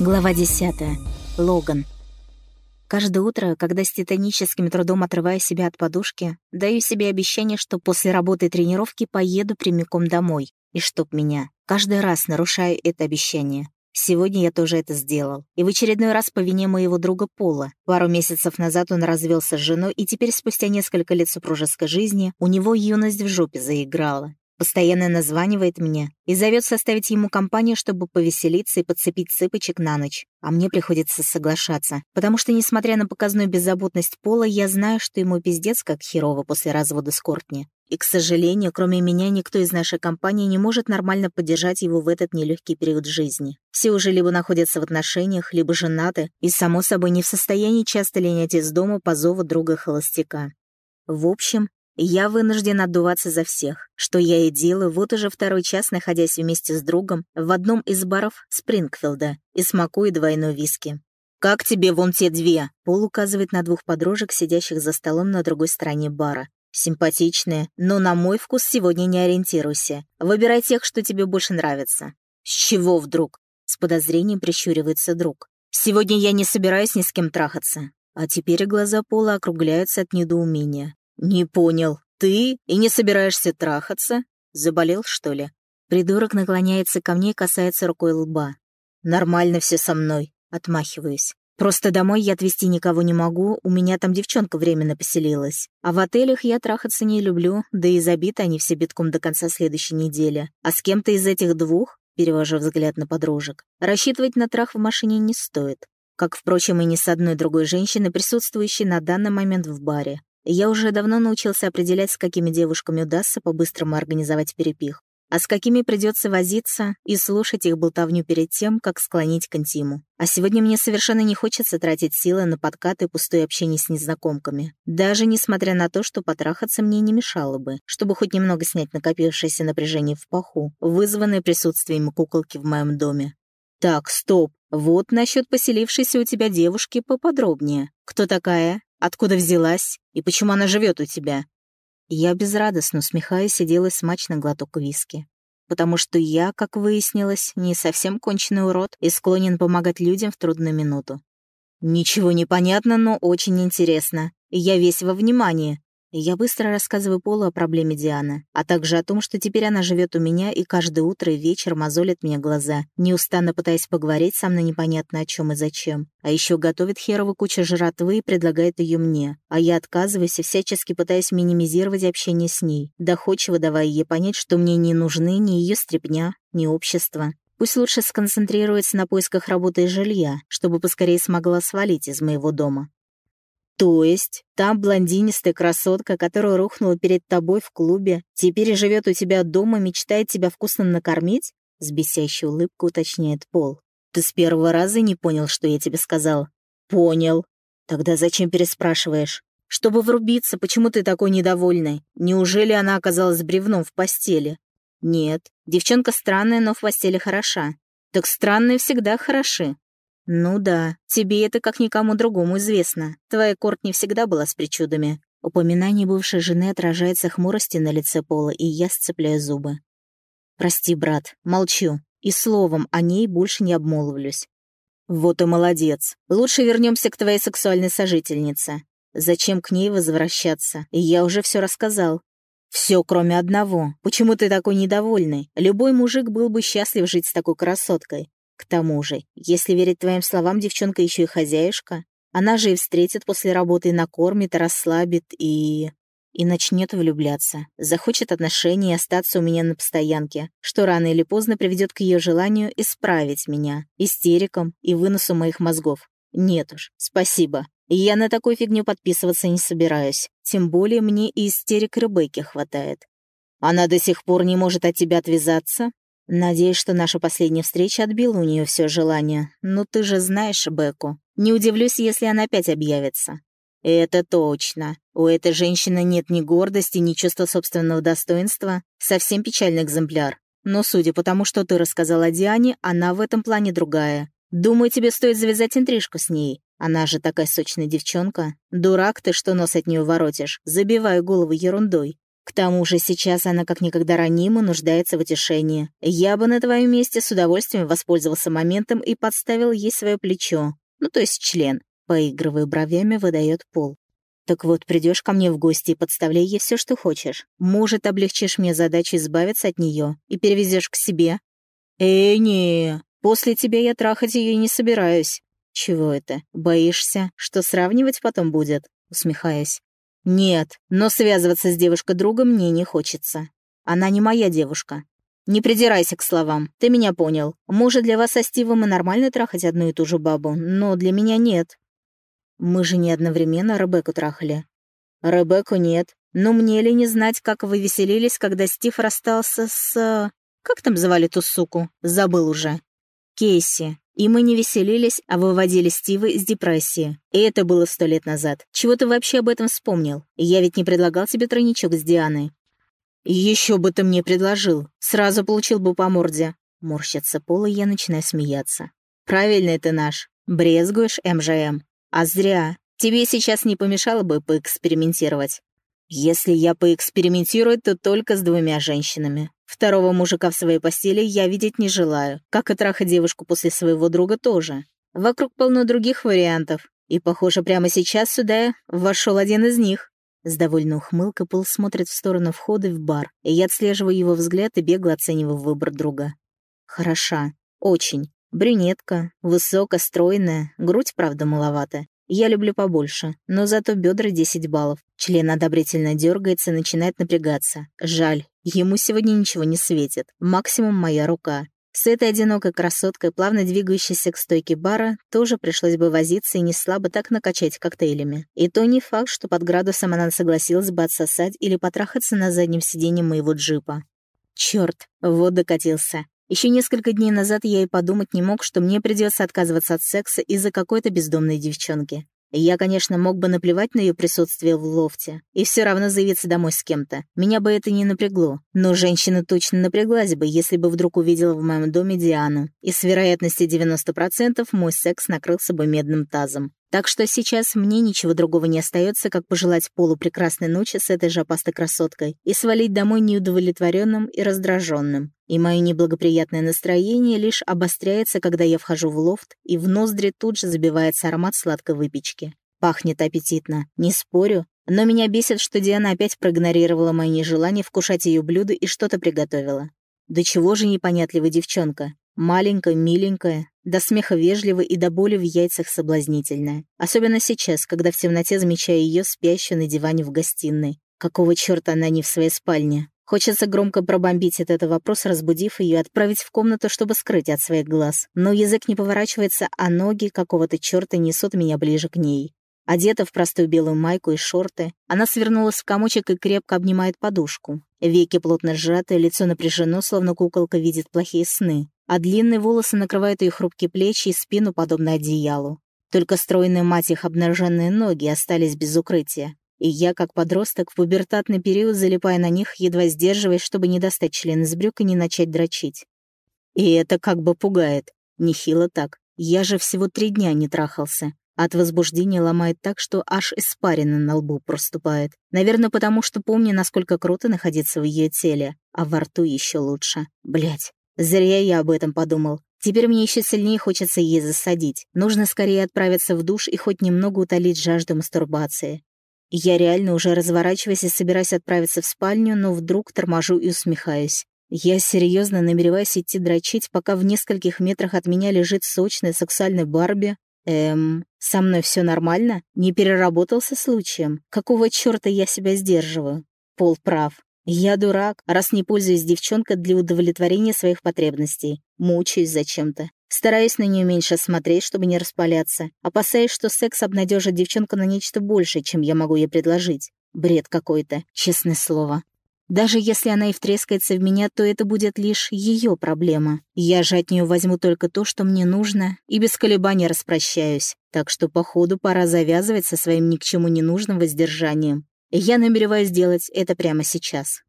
Глава 10. Логан. Каждое утро, когда с титаническим трудом отрываю себя от подушки, даю себе обещание, что после работы и тренировки поеду прямиком домой. И чтоб меня. Каждый раз нарушаю это обещание. Сегодня я тоже это сделал. И в очередной раз по вине моего друга Пола. Пару месяцев назад он развелся с женой, и теперь, спустя несколько лет супружеской жизни, у него юность в жопе заиграла. Постоянно названивает мне и зовет составить ему компанию, чтобы повеселиться и подцепить цыпочек на ночь. А мне приходится соглашаться, потому что, несмотря на показную беззаботность Пола, я знаю, что ему пиздец как херово после развода с Кортни. И, к сожалению, кроме меня, никто из нашей компании не может нормально поддержать его в этот нелегкий период жизни. Все уже либо находятся в отношениях, либо женаты, и, само собой, не в состоянии часто линять из дома по зову друга-холостяка. В общем, я вынужден отдуваться за всех, что я и делаю вот уже второй час, находясь вместе с другом в одном из баров Спрингфилда и смакую двойной виски. «Как тебе вон те две?» Пол указывает на двух подружек, сидящих за столом на другой стороне бара. «Симпатичные, но на мой вкус сегодня не ориентируйся. Выбирай тех, что тебе больше нравится». «С чего вдруг?» С подозрением прищуривается друг. «Сегодня я не собираюсь ни с кем трахаться». А теперь глаза Пола округляются от недоумения. «Не понял. Ты и не собираешься трахаться? Заболел, что ли?» Придурок наклоняется ко мне и касается рукой лба. «Нормально все со мной», — отмахиваюсь. «Просто домой я отвезти никого не могу, у меня там девчонка временно поселилась. А в отелях я трахаться не люблю, да и забиты они все битком до конца следующей недели. А с кем-то из этих двух, перевожу взгляд на подружек, рассчитывать на трах в машине не стоит. Как, впрочем, и ни с одной другой женщиной, присутствующей на данный момент в баре. Я уже давно научился определять, с какими девушками удастся по-быстрому организовать перепих, а с какими придется возиться и слушать их болтовню перед тем, как склонить к интиму. А сегодня мне совершенно не хочется тратить силы на подкаты и пустое общение с незнакомками, даже несмотря на то, что потрахаться мне не мешало бы, чтобы хоть немного снять накопившееся напряжение в паху, вызванное присутствием куколки в моем доме. «Так, стоп. Вот насчет поселившейся у тебя девушки поподробнее. Кто такая? Откуда взялась? И почему она живет у тебя?» Я безрадостно усмехаясь и делаю смачный глоток виски. Потому что я, как выяснилось, не совсем конченый урод и склонен помогать людям в трудную минуту. Ничего не понятно, но очень интересно. Я весь во внимании. Я быстро рассказываю Полу о проблеме Дианы, а также о том, что теперь она живет у меня и каждое утро и вечер мозолит мне глаза, неустанно пытаясь поговорить со мной непонятно о чем и зачем. А еще готовит херову кучу жратвы и предлагает ее мне, а я отказываюсь и всячески пытаюсь минимизировать общение с ней, доходчиво давая ей понять, что мне не нужны ни ее стряпня, ни общество. Пусть лучше сконцентрируется на поисках работы и жилья, чтобы поскорее смогла свалить из моего дома. То есть, та блондинистая красотка, которая рухнула перед тобой в клубе, теперь живет у тебя дома, мечтает тебя вкусно накормить? С бесящей улыбкой уточняет Пол. Ты с первого раза не понял, что я тебе сказал? Понял. Тогда зачем переспрашиваешь? Чтобы врубиться, почему ты такой недовольный? Неужели она оказалась бревном в постели? Нет, девчонка странная, но в постели хороша. Так странные всегда хороши. «Ну да, тебе это как никому другому известно. Твоя Кортни всегда была с причудами». Упоминание бывшей жены отражается хмурости на лице Пола, и я сцепляю зубы. «Прости, брат, молчу, и словом о ней больше не обмолвлюсь». «Вот и молодец. Лучше вернемся к твоей сексуальной сожительнице. Зачем к ней возвращаться? Я уже все рассказал. Все, кроме одного. Почему ты такой недовольный? Любой мужик был бы счастлив жить с такой красоткой. К тому же, если верить твоим словам, девчонка еще и хозяюшка. Она же и встретит после работы, накормит, расслабит, и... И начнет влюбляться. Захочет отношений и остаться у меня на постоянке, что рано или поздно приведет к ее желанию исправить меня, истерикам и выносу моих мозгов. Нет уж, спасибо. Я на такую фигню подписываться не собираюсь. Тем более мне и истерик Ребекки хватает. Она до сих пор не может от тебя отвязаться? Надеюсь, что наша последняя встреча отбила у нее все желание. Но ты же знаешь Беку. Не удивлюсь, если она опять объявится. Это точно. У этой женщины нет ни гордости, ни чувства собственного достоинства. Совсем печальный экземпляр. Но судя по тому, что ты рассказала Диане, она в этом плане другая. Думаю, тебе стоит завязать интрижку с ней. Она же такая сочная девчонка. Дурак ты, что нос от нее воротишь. Забивай голову ерундой. К тому же сейчас она как никогда ранима нуждается в утешении. Я бы на твоем месте с удовольствием воспользовался моментом и подставил ей свое плечо. Ну, то есть член. Поигрывая бровями, выдает пол. Так вот, придешь ко мне в гости и подставляй ей все, что хочешь. Может, облегчишь мне задачу избавиться от нее и перевезешь к себе. Э, не, после тебя я трахать ее не собираюсь. Чего это? Боишься, что сравнивать потом будет? Усмехаясь. «Нет, но связываться с девушкой-другом мне не хочется. Она не моя девушка. Не придирайся к словам, ты меня понял. Может, для вас со Стивом и нормально трахать одну и ту же бабу, но для меня нет. Мы же не одновременно Ребекку трахали. Ребекку нет. Но мне ли не знать, как вы веселились, когда Стив расстался с... Как там звали ту суку? Забыл уже. Кейси. И мы не веселились, а выводили Стива из депрессии. И это было сто лет назад. Чего ты вообще об этом вспомнил? Я ведь не предлагал тебе тройничок с Дианой. Еще бы ты мне предложил. Сразу получил бы по морде. Морщится Пол, и я начинаю смеяться. Правильный ты наш. Брезгуешь, МЖМ. А зря. Тебе сейчас не помешало бы поэкспериментировать. Если я поэкспериментирую, то только с двумя женщинами. Второго мужика в своей постели я видеть не желаю, как и трахать девушку после своего друга тоже. Вокруг полно других вариантов, и, похоже, прямо сейчас сюда вошел один из них. С довольной ухмылкой Пол смотрит в сторону входа в бар, и я отслеживаю его взгляд и бегло оцениваю выбор друга. Хороша. Очень. Брюнетка, высоко, стройная, грудь, правда, маловато. Я люблю побольше, но зато бедра 10 баллов. Член одобрительно дергается и начинает напрягаться. Жаль, ему сегодня ничего не светит. Максимум моя рука. С этой одинокой красоткой, плавно двигающейся к стойке бара, тоже пришлось бы возиться и не слабо так накачать коктейлями. И то не факт, что под градусом она согласилась бы отсосать или потрахаться на заднем сиденье моего джипа. Черт, вот докатился. Еще несколько дней назад я и подумать не мог, что мне придется отказываться от секса из-за какой-то бездомной девчонки. Я, конечно, мог бы наплевать на ее присутствие в лофте и все равно заявиться домой с кем-то. Меня бы это не напрягло. Но женщина точно напряглась бы, если бы вдруг увидела в моем доме Диану. И с вероятностью 90% мой секс накрылся бы медным тазом. Так что сейчас мне ничего другого не остается, как пожелать Полу прекрасной ночи с этой же опастой красоткой и свалить домой неудовлетворенным и раздраженным. И мое неблагоприятное настроение лишь обостряется, когда я вхожу в лофт, и в ноздри тут же забивается аромат сладкой выпечки. Пахнет аппетитно, не спорю, но меня бесит, что Диана опять проигнорировала мои нежелания вкушать ее блюдо и что-то приготовила. Да чего же непонятливая девчонка. Маленькая, миленькая, до смеха вежливая и до боли в яйцах соблазнительная. Особенно сейчас, когда в темноте замечаю ее спящую на диване в гостиной. Какого черта она не в своей спальне? Хочется громко пробомбить этот вопрос, разбудив ее, отправить в комнату, чтобы скрыть от своих глаз. Но язык не поворачивается, а ноги какого-то черта несут меня ближе к ней. Одета в простую белую майку и шорты, она свернулась в комочек и крепко обнимает подушку. Веки плотно сжаты, лицо напряжено, словно куколка видит плохие сны а длинные волосы накрывают ее хрупкие плечи и спину, подобно одеялу. Только стройные мать их обнаженные ноги остались без укрытия. И я, как подросток, в пубертатный период залипая на них, едва сдерживаясь, чтобы не достать член из брюк и не начать дрочить. И это как бы пугает. Нехило так. Я же всего три дня не трахался. От возбуждения ломает так, что аж испарина на лбу проступает. Наверное, потому что помню, насколько круто находиться в ее теле, а во рту еще лучше. Блять. Зря я об этом подумал. Теперь мне еще сильнее хочется ей засадить. Нужно скорее отправиться в душ и хоть немного утолить жажду мастурбации. Я реально уже разворачиваюсь и собираюсь отправиться в спальню, но вдруг торможу и усмехаюсь. Я серьезно намереваюсь идти дрочить, пока в нескольких метрах от меня лежит сочная сексуальная Барби. Эм, со мной все нормально? Не переработался случаем? Какого черта я себя сдерживаю? Пол прав. Я дурак, раз не пользуюсь девчонкой для удовлетворения своих потребностей. Мучаюсь зачем-то. Стараюсь на нее меньше смотреть, чтобы не распаляться. Опасаюсь, что секс обнадежит девчонку на нечто большее, чем я могу ей предложить. Бред какой-то, честное слово. Даже если она и втрескается в меня, то это будет лишь ее проблема. Я же от нее возьму только то, что мне нужно, и без колебаний распрощаюсь. Так что, походу, пора завязывать со своим ни к чему не нужным воздержанием. Я намереваюсь сделать это прямо сейчас.